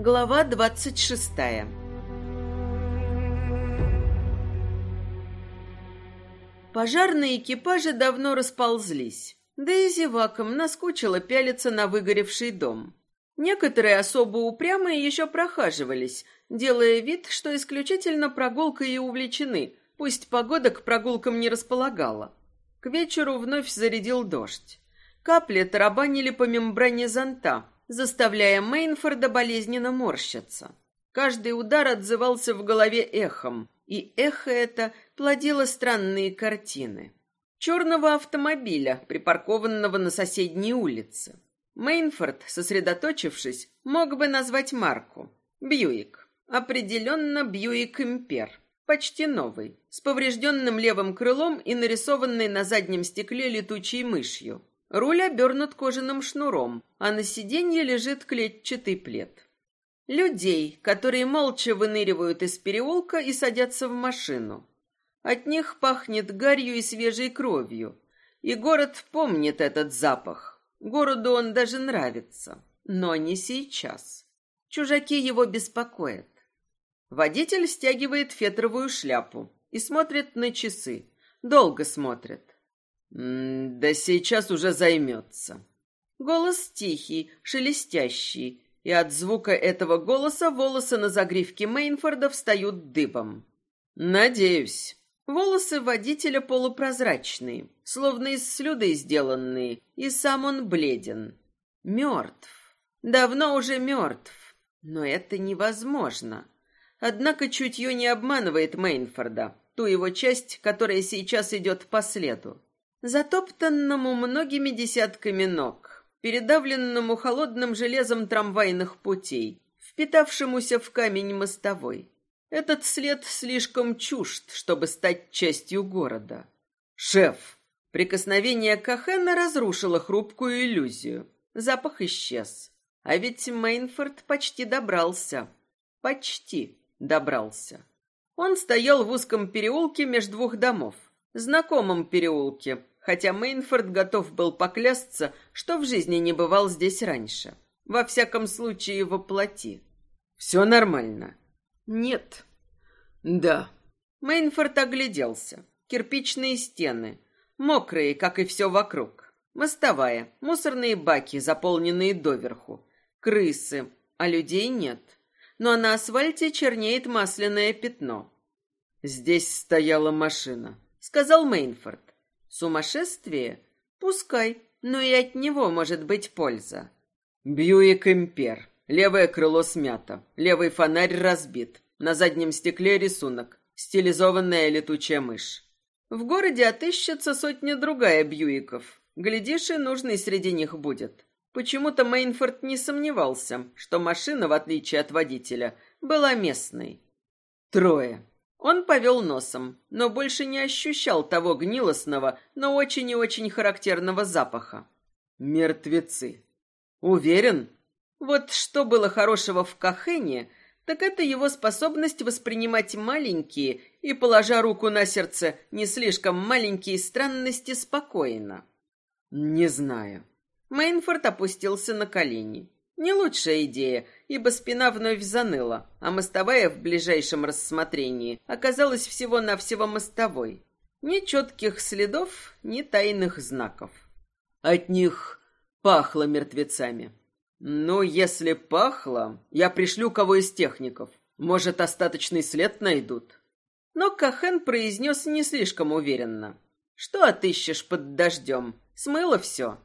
Глава двадцать шестая Пожарные экипажи давно расползлись, да и зевакам наскучило пялиться на выгоревший дом. Некоторые особо упрямые еще прохаживались, делая вид, что исключительно прогулкой и увлечены, пусть погода к прогулкам не располагала. К вечеру вновь зарядил дождь. Капли тарабанили по мембране зонта, заставляя Мейнфорда болезненно морщиться. Каждый удар отзывался в голове эхом, и эхо это плодило странные картины. Черного автомобиля, припаркованного на соседней улице. Мейнфорд, сосредоточившись, мог бы назвать марку. Бьюик. Определенно Бьюик Импер. Почти новый, с поврежденным левым крылом и нарисованной на заднем стекле летучей мышью. Руль обернут кожаным шнуром, а на сиденье лежит клетчатый плед. Людей, которые молча выныривают из переулка и садятся в машину. От них пахнет гарью и свежей кровью. И город помнит этот запах. Городу он даже нравится. Но не сейчас. Чужаки его беспокоят. Водитель стягивает фетровую шляпу и смотрит на часы. Долго смотрит. «Да сейчас уже займется». Голос тихий, шелестящий, и от звука этого голоса волосы на загривке Мейнфорда встают дыбом. «Надеюсь». Волосы водителя полупрозрачные, словно из слюды сделанные, и сам он бледен. Мертв. Давно уже мертв. Но это невозможно. Однако чутье не обманывает Мейнфорда, ту его часть, которая сейчас идет по следу затоптанному многими десятками ног, передавленному холодным железом трамвайных путей, впитавшемуся в камень мостовой. Этот след слишком чужд, чтобы стать частью города. «Шеф!» Прикосновение Кахена разрушило хрупкую иллюзию. Запах исчез. А ведь Мейнфорд почти добрался. Почти добрался. Он стоял в узком переулке между двух домов. Знакомом переулке, хотя Мейнфорд готов был поклясться, что в жизни не бывал здесь раньше. Во всяком случае, воплоти. «Все нормально?» «Нет». «Да». Мейнфорд огляделся. Кирпичные стены. Мокрые, как и все вокруг. Мостовая, мусорные баки, заполненные доверху. Крысы, а людей нет. Но на асфальте чернеет масляное пятно. «Здесь стояла машина», — сказал Мейнфорд. Сумасшествие? Пускай, но и от него может быть польза. Бьюик Импер. Левое крыло смято, левый фонарь разбит. На заднем стекле рисунок. Стилизованная летучая мышь. В городе отыщется сотня-другая Бьюиков. Глядишь, и нужный среди них будет. Почему-то Мейнфорд не сомневался, что машина, в отличие от водителя, была местной. Трое. Он повел носом, но больше не ощущал того гнилостного, но очень и очень характерного запаха. Мертвецы. Уверен? Вот что было хорошего в Кахене, так это его способность воспринимать маленькие и, положа руку на сердце, не слишком маленькие странности спокойно. Не знаю. Мейнфорд опустился на колени. Не лучшая идея, ибо спина вновь заныла, а мостовая в ближайшем рассмотрении оказалась всего-навсего мостовой. Ни четких следов, ни тайных знаков. От них пахло мертвецами. Ну, если пахло, я пришлю кого из техников. Может, остаточный след найдут. Но Кахен произнес не слишком уверенно. Что отыщешь под дождем? Смыло все.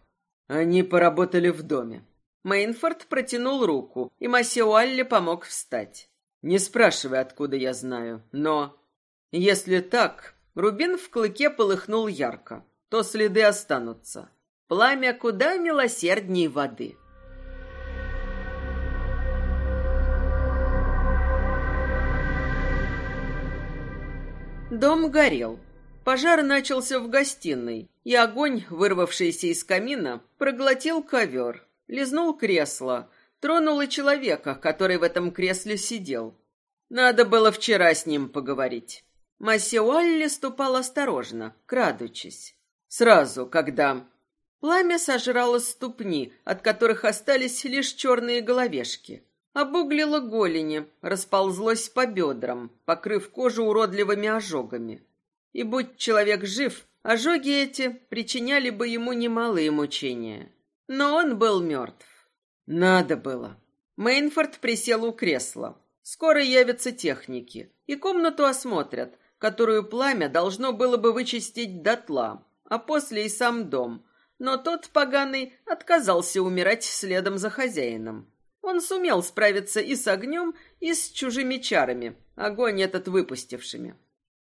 Они поработали в доме. Мейнфорд протянул руку, и Масеуалли помог встать. Не спрашивай, откуда я знаю, но... Если так, рубин в клыке полыхнул ярко, то следы останутся. Пламя куда милосердней воды. Дом горел. Пожар начался в гостиной, и огонь, вырвавшийся из камина, проглотил ковер, лизнул кресло, тронул и человека, который в этом кресле сидел. Надо было вчера с ним поговорить. Массиуалли ступал осторожно, крадучись. Сразу, когда... Пламя сожрало ступни, от которых остались лишь черные головешки. Обуглило голени, расползлось по бедрам, покрыв кожу уродливыми ожогами. И будь человек жив, ожоги эти причиняли бы ему немалые мучения. Но он был мертв. Надо было. Мейнфорд присел у кресла. Скоро явятся техники, и комнату осмотрят, которую пламя должно было бы вычистить дотла, а после и сам дом. Но тот поганый отказался умирать следом за хозяином. Он сумел справиться и с огнем, и с чужими чарами, огонь этот выпустившими.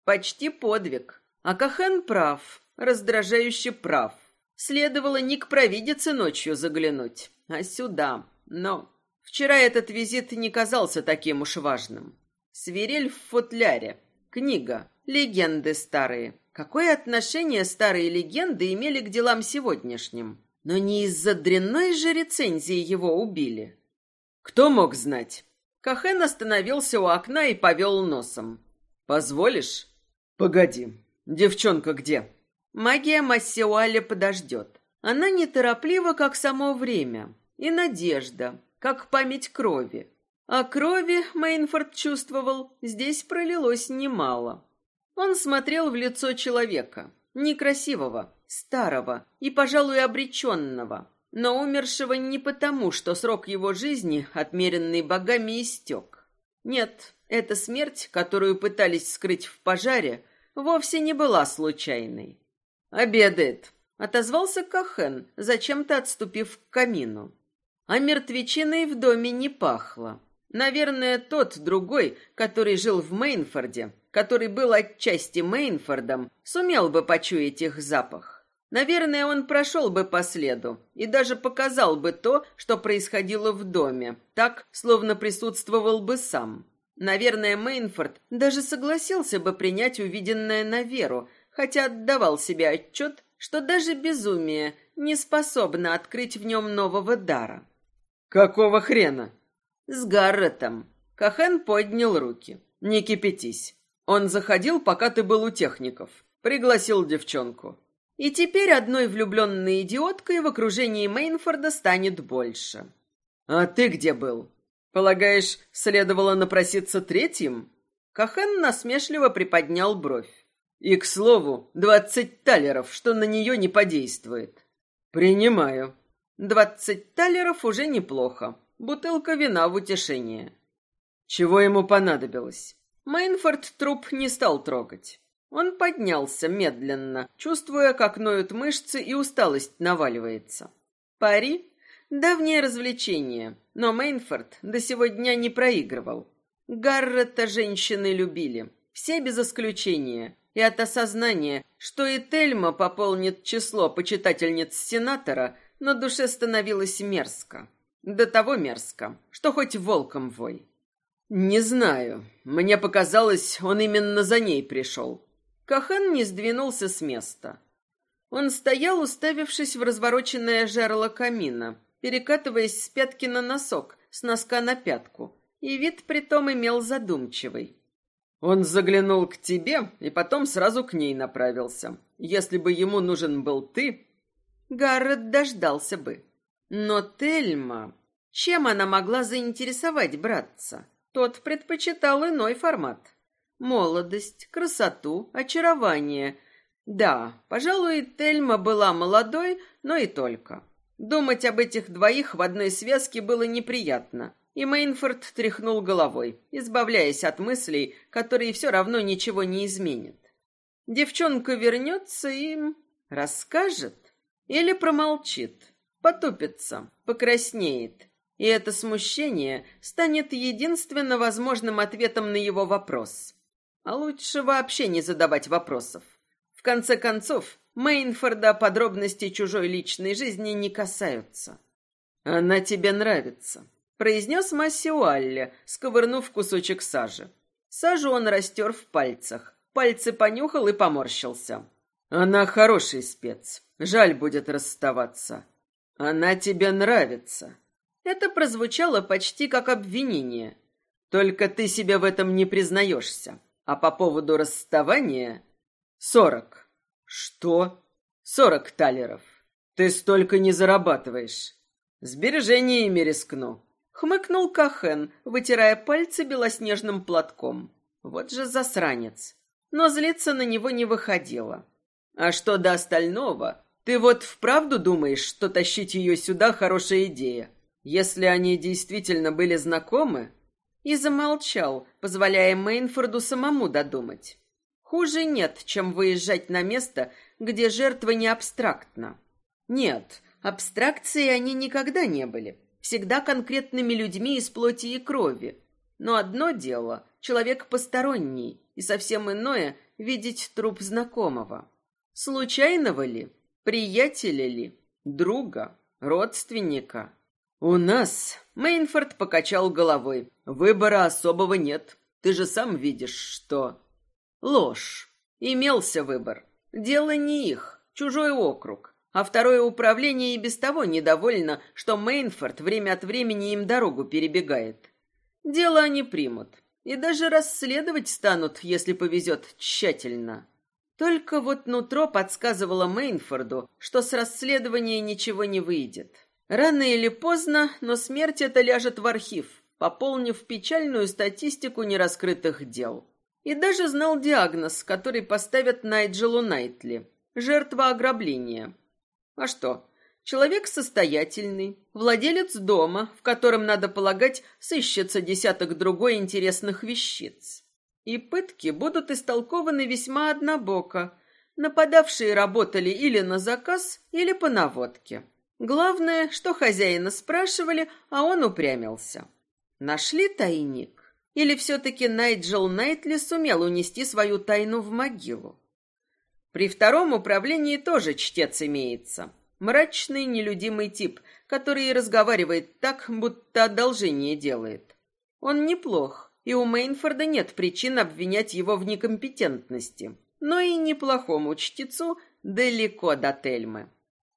Почти подвиг. А Кахен прав, раздражающе прав. Следовало не к провидице ночью заглянуть, а сюда. Но вчера этот визит не казался таким уж важным. Свирель в футляре. Книга. Легенды старые. Какое отношение старые легенды имели к делам сегодняшним? Но не из-за дрянной же рецензии его убили. Кто мог знать? Кахен остановился у окна и повел носом. «Позволишь?» «Погоди, девчонка где?» Магия Массиуаля подождет. Она нетороплива, как само время, и надежда, как память крови. А крови, Мейнфорд чувствовал, здесь пролилось немало. Он смотрел в лицо человека, некрасивого, старого и, пожалуй, обреченного, но умершего не потому, что срок его жизни, отмеренный богами, истек. Нет, эта смерть, которую пытались скрыть в пожаре, вовсе не была случайной. «Обедает», — отозвался Кахен, зачем-то отступив к камину. А мертвечиной в доме не пахло. Наверное, тот другой, который жил в Мейнфорде, который был отчасти Мейнфордом, сумел бы почуять их запах. Наверное, он прошел бы по следу и даже показал бы то, что происходило в доме, так, словно присутствовал бы сам. Наверное, Мейнфорд даже согласился бы принять увиденное на веру, хотя отдавал себе отчет, что даже безумие не способно открыть в нем нового дара. «Какого хрена?» «С Гарретом». Кахен поднял руки. «Не кипятись. Он заходил, пока ты был у техников. Пригласил девчонку. И теперь одной влюбленной идиоткой в окружении Мейнфорда станет больше. А ты где был? Полагаешь, следовало напроситься третьим? Кахен насмешливо приподнял бровь. И, к слову, двадцать талеров, что на нее не подействует. Принимаю. Двадцать талеров уже неплохо. Бутылка вина в утешение. Чего ему понадобилось? Мейнфорд труп не стал трогать. Он поднялся медленно, чувствуя, как ноют мышцы и усталость наваливается. Пари — давнее развлечение, но Мейнфорд до сего дня не проигрывал. Гаррета женщины любили, все без исключения, и от осознания, что и Тельма пополнит число почитательниц сенатора, на душе становилось мерзко. До того мерзко, что хоть волком вой. «Не знаю. Мне показалось, он именно за ней пришел. Кахан не сдвинулся с места. Он стоял, уставившись в развороченное жерло камина, перекатываясь с пятки на носок, с носка на пятку, и вид притом имел задумчивый. Он заглянул к тебе и потом сразу к ней направился. Если бы ему нужен был ты, Гаррет дождался бы. Но Тельма... Чем она могла заинтересовать братца? Тот предпочитал иной формат. Молодость, красоту, очарование. Да, пожалуй, Тельма была молодой, но и только. Думать об этих двоих в одной связке было неприятно, и Мейнфорд тряхнул головой, избавляясь от мыслей, которые все равно ничего не изменят. Девчонка вернется и расскажет или промолчит, потупится, покраснеет, и это смущение станет единственно возможным ответом на его вопрос. А лучше вообще не задавать вопросов. В конце концов, Мейнфорда подробности чужой личной жизни не касаются. «Она тебе нравится», — произнес Массиуалли, сковырнув кусочек сажи. Сажу он растер в пальцах. Пальцы понюхал и поморщился. «Она хороший спец. Жаль будет расставаться. Она тебе нравится». Это прозвучало почти как обвинение. Только ты себе в этом не признаешься. А по поводу расставания... Сорок. Что? Сорок талеров. Ты столько не зарабатываешь. Сбережениями рискну. Хмыкнул Кахен, вытирая пальцы белоснежным платком. Вот же засранец. Но злиться на него не выходило. А что до остального? Ты вот вправду думаешь, что тащить ее сюда хорошая идея? Если они действительно были знакомы? И замолчал, позволяя Мейнфорду самому додумать. Хуже нет, чем выезжать на место, где жертва не абстрактна. Нет, абстракции они никогда не были. Всегда конкретными людьми из плоти и крови. Но одно дело — человек посторонний, и совсем иное — видеть труп знакомого. Случайного ли? Приятеля ли? Друга? Родственника? У нас... Мейнфорд покачал головой. Выбора особого нет. Ты же сам видишь, что... Ложь. Имелся выбор. Дело не их, чужой округ. А второе управление и без того недовольно, что Мейнфорд время от времени им дорогу перебегает. Дело они примут. И даже расследовать станут, если повезет, тщательно. Только вот нутро подсказывало Мейнфорду, что с расследования ничего не выйдет. Рано или поздно, но смерть это ляжет в архив, пополнив печальную статистику нераскрытых дел. И даже знал диагноз, который поставят Найджелу Найтли. Жертва ограбления. А что? Человек состоятельный, владелец дома, в котором, надо полагать, сыщется десяток другой интересных вещиц. И пытки будут истолкованы весьма однобоко. Нападавшие работали или на заказ, или по наводке. Главное, что хозяина спрашивали, а он упрямился. Нашли тайник? Или все-таки Найджел Найтли сумел унести свою тайну в могилу? При втором управлении тоже чтец имеется. Мрачный, нелюдимый тип, который разговаривает так, будто одолжение делает. Он неплох, и у Мейнфорда нет причин обвинять его в некомпетентности. Но и неплохому чтецу далеко до Тельмы.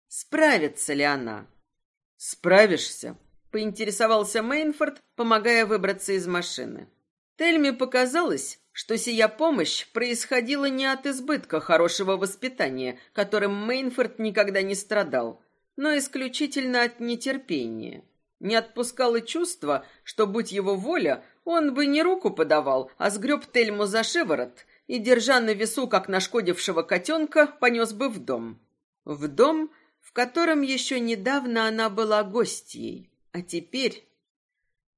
Справится ли она? Справишься, поинтересовался Мейнфорд, помогая выбраться из машины. Тельме показалось, что сия помощь происходила не от избытка хорошего воспитания, которым Мейнфорд никогда не страдал, но исключительно от нетерпения. Не отпускало чувство, что, будь его воля, он бы не руку подавал, а сгреб Тельму за шиворот и, держа на весу, как нашкодившего котенка, понес бы в дом. В дом, в котором еще недавно она была гостьей, а теперь...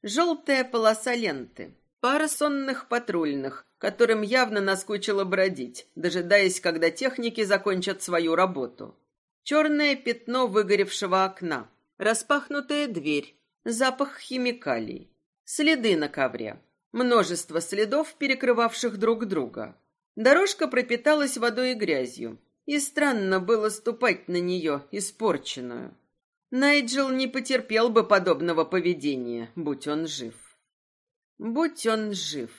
Желтая полоса ленты, пара сонных патрульных, которым явно наскучило бродить, дожидаясь, когда техники закончат свою работу. Черное пятно выгоревшего окна, распахнутая дверь, запах химикалий, следы на ковре, множество следов, перекрывавших друг друга. Дорожка пропиталась водой и грязью, и странно было ступать на нее, испорченную. Найджел не потерпел бы подобного поведения, будь он жив. Будь он жив.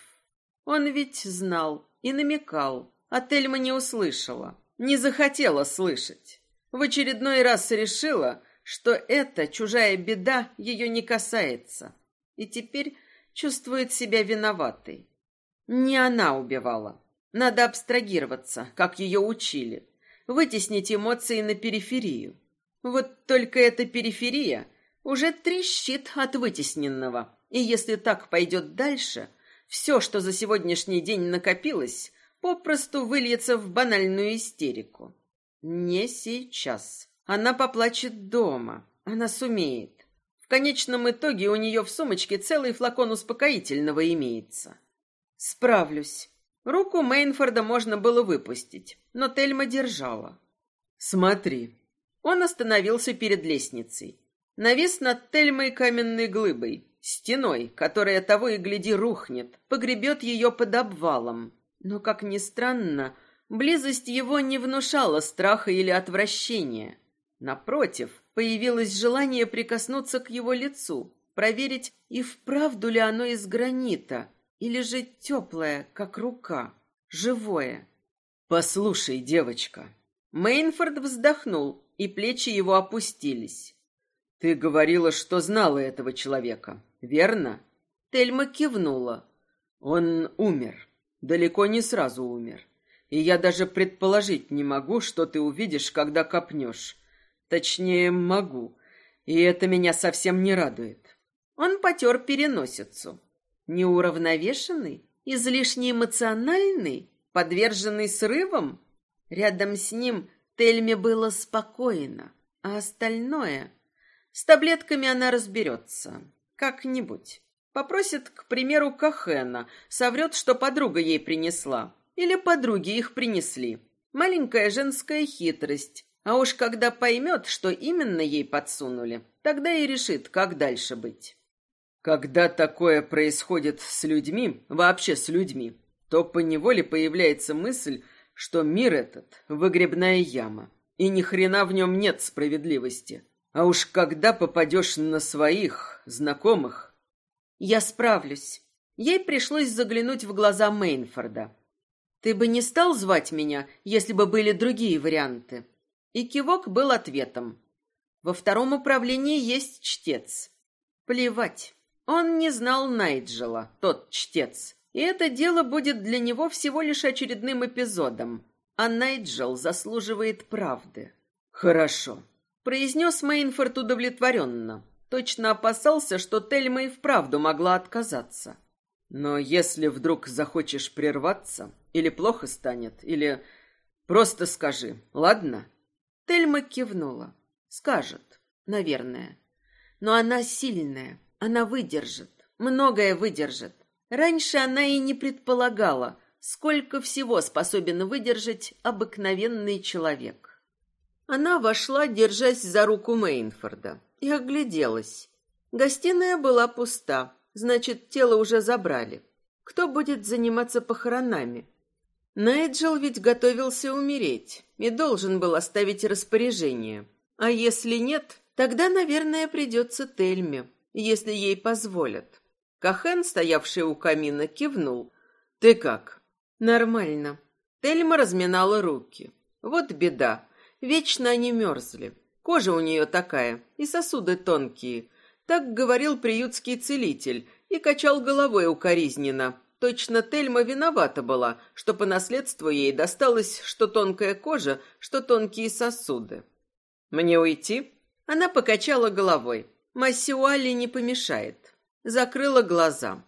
Он ведь знал и намекал, а Тельма не услышала, не захотела слышать. В очередной раз решила, что эта чужая беда ее не касается, и теперь чувствует себя виноватой. Не она убивала. Надо абстрагироваться, как ее учили вытеснить эмоции на периферию. Вот только эта периферия уже трещит от вытесненного. И если так пойдет дальше, все, что за сегодняшний день накопилось, попросту выльется в банальную истерику. Не сейчас. Она поплачет дома. Она сумеет. В конечном итоге у нее в сумочке целый флакон успокоительного имеется. Справлюсь. Руку Мейнфорда можно было выпустить, но Тельма держала. «Смотри». Он остановился перед лестницей. Навис над Тельмой каменной глыбой, стеной, которая того и гляди рухнет, погребет ее под обвалом. Но, как ни странно, близость его не внушала страха или отвращения. Напротив, появилось желание прикоснуться к его лицу, проверить, и вправду ли оно из гранита, или же теплое, как рука, живое. «Послушай, девочка». Мейнфорд вздохнул, и плечи его опустились. «Ты говорила, что знала этого человека, верно?» Тельма кивнула. «Он умер. Далеко не сразу умер. И я даже предположить не могу, что ты увидишь, когда копнешь. Точнее, могу. И это меня совсем не радует. Он потер переносицу. Неуравновешенный? Излишне эмоциональный? Подверженный срывам? Рядом с ним Тельме было спокойно, а остальное... С таблетками она разберется. Как-нибудь. Попросит, к примеру, Кахена, соврет, что подруга ей принесла. Или подруги их принесли. Маленькая женская хитрость. А уж когда поймет, что именно ей подсунули, тогда и решит, как дальше быть. Когда такое происходит с людьми, вообще с людьми, то поневоле появляется мысль, что мир этот — выгребная яма, и ни хрена в нем нет справедливости. А уж когда попадешь на своих, знакомых... Я справлюсь. Ей пришлось заглянуть в глаза Мейнфорда. Ты бы не стал звать меня, если бы были другие варианты. И кивок был ответом. Во втором управлении есть чтец. Плевать. Он не знал Найджела, тот чтец. И это дело будет для него всего лишь очередным эпизодом. А Найджел заслуживает правды. Хорошо, произнес Мейнфорд удовлетворенно. Точно опасался, что Тельма и вправду могла отказаться. Но если вдруг захочешь прерваться, или плохо станет, или... Просто скажи, ладно?» Тельма кивнула. «Скажет, наверное. Но она сильная, она выдержит, многое выдержит. Раньше она и не предполагала, сколько всего способен выдержать обыкновенный человек». Она вошла, держась за руку Мейнфорда, и огляделась. Гостиная была пуста, значит, тело уже забрали. Кто будет заниматься похоронами? Найджел ведь готовился умереть и должен был оставить распоряжение. А если нет, тогда, наверное, придется Тельме, если ей позволят. Кахен, стоявший у камина, кивнул. «Ты как?» «Нормально». Тельма разминала руки. «Вот беда. Вечно они мерзли. Кожа у нее такая, и сосуды тонкие. Так говорил приютский целитель, и качал головой укоризненно. Точно Тельма виновата была, что по наследству ей досталось что тонкая кожа, что тонкие сосуды. «Мне уйти?» Она покачала головой. Массиуали не помешает. Закрыла глаза.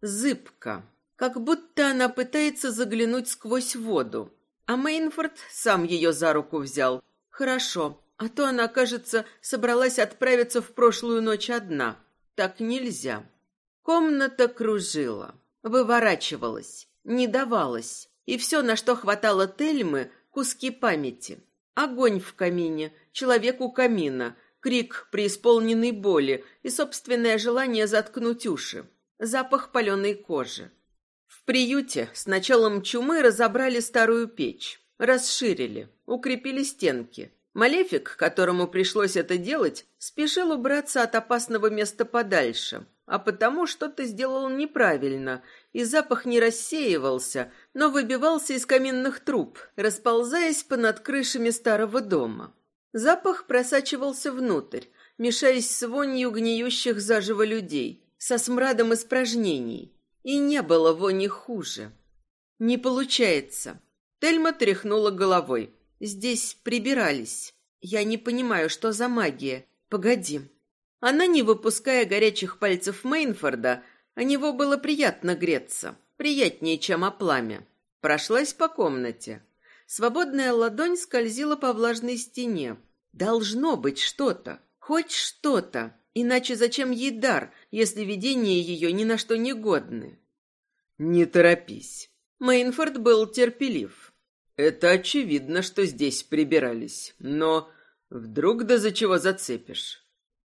Зыбка. Как будто она пытается заглянуть сквозь воду. А Мейнфорд сам ее за руку взял. Хорошо, а то она, кажется, собралась отправиться в прошлую ночь одна. Так нельзя. Комната кружила, выворачивалась, не давалась, и все, на что хватало Тельмы, куски памяти. Огонь в камине, человек у камина, крик преисполненной боли и собственное желание заткнуть уши, запах паленой кожи. В приюте с началом чумы разобрали старую печь, расширили, укрепили стенки. Малефик, которому пришлось это делать, спешил убраться от опасного места подальше, а потому что-то сделал неправильно, и запах не рассеивался, но выбивался из каминных труб, расползаясь по над крышами старого дома. Запах просачивался внутрь, мешаясь с вонью гниющих заживо людей, со смрадом испражнений. И не было вони хуже. Не получается. Тельма тряхнула головой. Здесь прибирались. Я не понимаю, что за магия. Погоди, она, не выпуская горячих пальцев Мейнфорда, о него было приятно греться, приятнее, чем о пламя. Прошлась по комнате. Свободная ладонь скользила по влажной стене. Должно быть что-то, хоть что-то, иначе зачем ей дар, если видения ее ни на что не годны? Не торопись. Мейнфорд был терпелив. Это очевидно, что здесь прибирались, но вдруг да за чего зацепишь.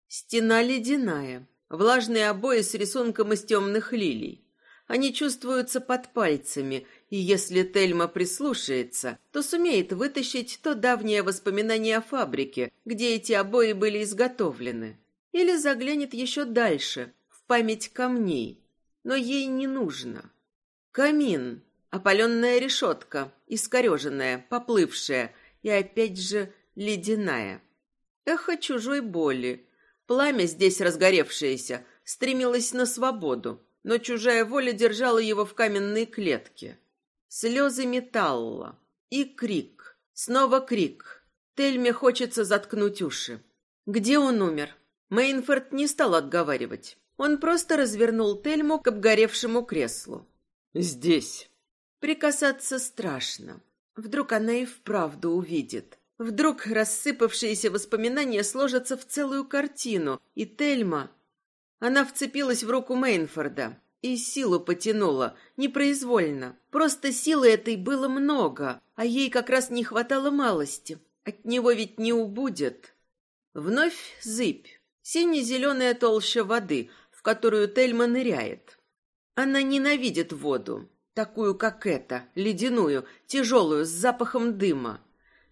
Стена ледяная, влажные обои с рисунком из темных лилий. Они чувствуются под пальцами, и если Тельма прислушается, то сумеет вытащить то давнее воспоминание о фабрике, где эти обои были изготовлены. Или заглянет еще дальше, в память камней. Но ей не нужно. Камин, опаленная решетка, искореженная, поплывшая и опять же ледяная. Эхо чужой боли, Пламя здесь разгоревшееся стремилось на свободу, но чужая воля держала его в каменной клетке. Слезы металла и крик, снова крик. Тельме хочется заткнуть уши. Где он умер? Мейнфорд не стал отговаривать. Он просто развернул Тельму к обгоревшему креслу. «Здесь». Прикасаться страшно. Вдруг она и вправду увидит. Вдруг рассыпавшиеся воспоминания сложатся в целую картину, и Тельма... Она вцепилась в руку Мейнфорда и силу потянула, непроизвольно. Просто силы этой было много, а ей как раз не хватало малости. От него ведь не убудет. Вновь зыбь. Сине-зеленая толща воды, в которую Тельма ныряет. Она ненавидит воду, такую, как эта, ледяную, тяжелую, с запахом дыма.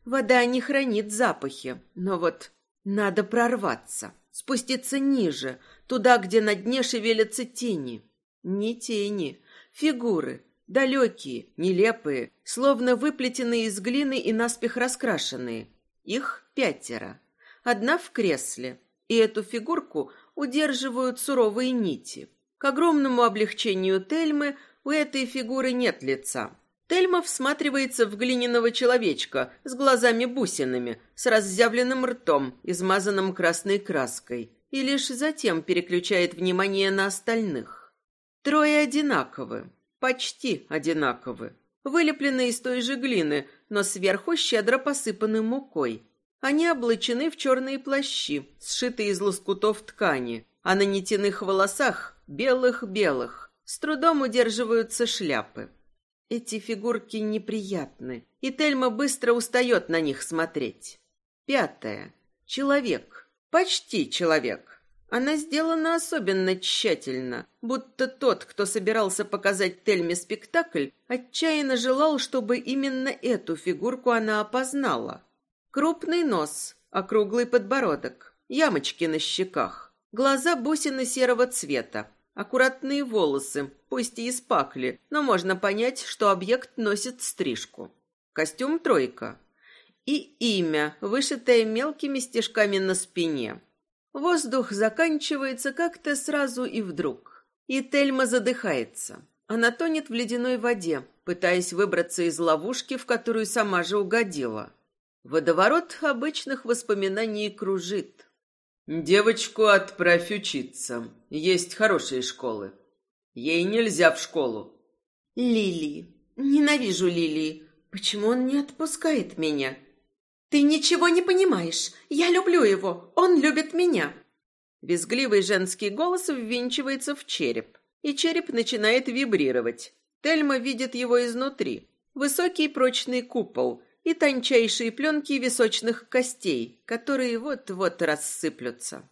Вода не хранит запахи, но вот надо прорваться, спуститься ниже, туда, где на дне шевелятся тени. Не тени, фигуры, далекие, нелепые, словно выплетенные из глины и наспех раскрашенные. Их пятеро. Одна в кресле, и эту фигурку удерживают суровые нити. К огромному облегчению Тельмы у этой фигуры нет лица. Тельма всматривается в глиняного человечка с глазами-бусинами, с разъявленным ртом, измазанным красной краской, и лишь затем переключает внимание на остальных. Трое одинаковы, почти одинаковы, вылеплены из той же глины, но сверху щедро посыпаны мукой. Они облачены в черные плащи, сшитые из лоскутов ткани, а на нитяных волосах, белых-белых, с трудом удерживаются шляпы. Эти фигурки неприятны, и Тельма быстро устает на них смотреть. Пятое. Человек. Почти человек. Она сделана особенно тщательно, будто тот, кто собирался показать Тельме спектакль, отчаянно желал, чтобы именно эту фигурку она опознала. Крупный нос, округлый подбородок, ямочки на щеках, глаза бусины серого цвета, аккуратные волосы, пусть и из пакли, но можно понять, что объект носит стрижку. Костюм тройка. И имя, вышитое мелкими стежками на спине. Воздух заканчивается как-то сразу и вдруг. И Тельма задыхается. Она тонет в ледяной воде, пытаясь выбраться из ловушки, в которую сама же угодила. Водоворот обычных воспоминаний кружит. Девочку отправь учиться. Есть хорошие школы. Ей нельзя в школу. Лили. Ненавижу Лили. Почему он не отпускает меня? Ты ничего не понимаешь. Я люблю его. Он любит меня. Визгливый женский голос ввинчивается в череп, и череп начинает вибрировать. Тельма видит его изнутри. Высокий прочный купол, и тончайшие пленки височных костей, которые вот-вот рассыплются.